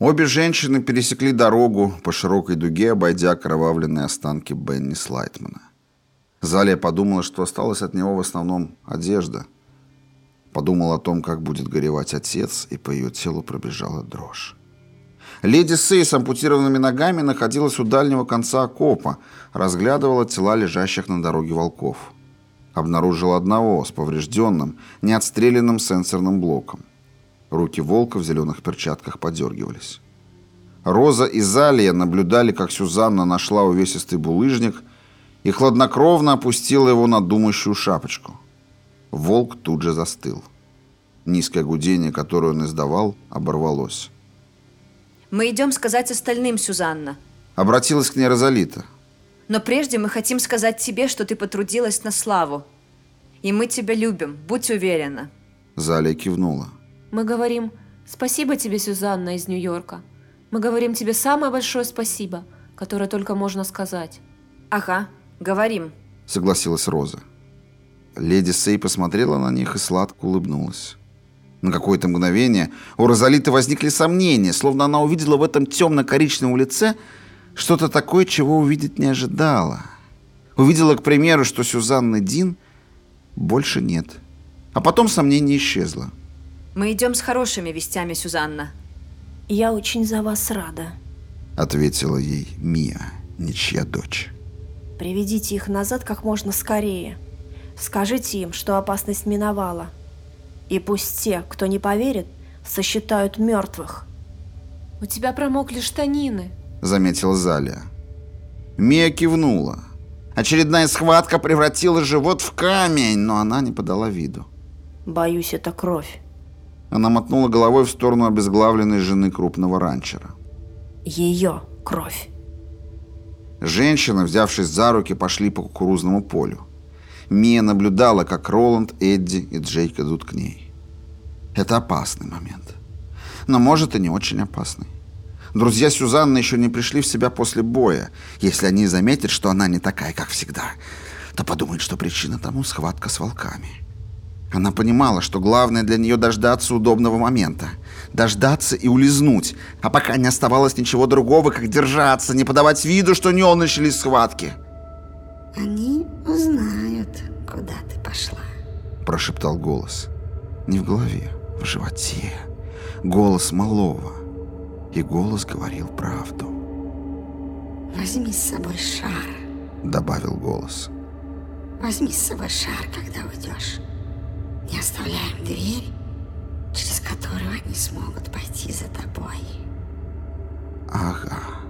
Обе женщины пересекли дорогу по широкой дуге, обойдя кровавленные останки Бенни Слайтмана. Залия подумала, что осталась от него в основном одежда. Подумала о том, как будет горевать отец, и по ее телу пробежала дрожь. Леди Сей с ампутированными ногами находилась у дальнего конца окопа, разглядывала тела лежащих на дороге волков. Обнаружила одного с поврежденным, неотстрелянным сенсорным блоком. Руки волка в зеленых перчатках подергивались. Роза и Залия наблюдали, как Сюзанна нашла увесистый булыжник и хладнокровно опустила его на думающую шапочку. Волк тут же застыл. Низкое гудение, которое он издавал, оборвалось. Мы идем сказать остальным, Сюзанна. Обратилась к ней Розалита. Но прежде мы хотим сказать тебе, что ты потрудилась на славу. И мы тебя любим, будь уверена. Залия кивнула. Мы говорим «Спасибо тебе, Сюзанна из Нью-Йорка». Мы говорим тебе самое большое спасибо, которое только можно сказать. Ага, говорим. Согласилась Роза. Леди Сей посмотрела на них и сладко улыбнулась. На какое-то мгновение у Розалиты возникли сомнения, словно она увидела в этом темно-коричневом лице что-то такое, чего увидеть не ожидала. Увидела, к примеру, что Сюзанны Дин больше нет. А потом сомнение исчезло. Мы идем с хорошими вестями, Сюзанна. Я очень за вас рада. Ответила ей Мия, ничья дочь. Приведите их назад как можно скорее. Скажите им, что опасность миновала. И пусть те, кто не поверит, сосчитают мертвых. У тебя промокли штанины, заметила Залия. Мия кивнула. Очередная схватка превратила живот в камень, но она не подала виду. Боюсь, это кровь. Она мотнула головой в сторону обезглавленной жены крупного ранчера. Ее кровь. Женщины, взявшись за руки, пошли по кукурузному полю. Мия наблюдала, как Роланд, Эдди и Джейк идут к ней. Это опасный момент. Но, может, и не очень опасный. Друзья Сюзанны еще не пришли в себя после боя. Если они заметят, что она не такая, как всегда, то подумают, что причина тому схватка с волками. Она понимала, что главное для нее дождаться удобного момента. Дождаться и улизнуть. А пока не оставалось ничего другого, как держаться, не подавать виду, что не он начались схватки. «Они узнают, куда ты пошла», — прошептал голос. Не в голове, в животе. Голос малого. И голос говорил правду. «Возьми с собой шар», — добавил голос. «Возьми с собой шар, когда уйдешь». Не оставляем дверь, через которую они смогут пойти за тобой. Ага.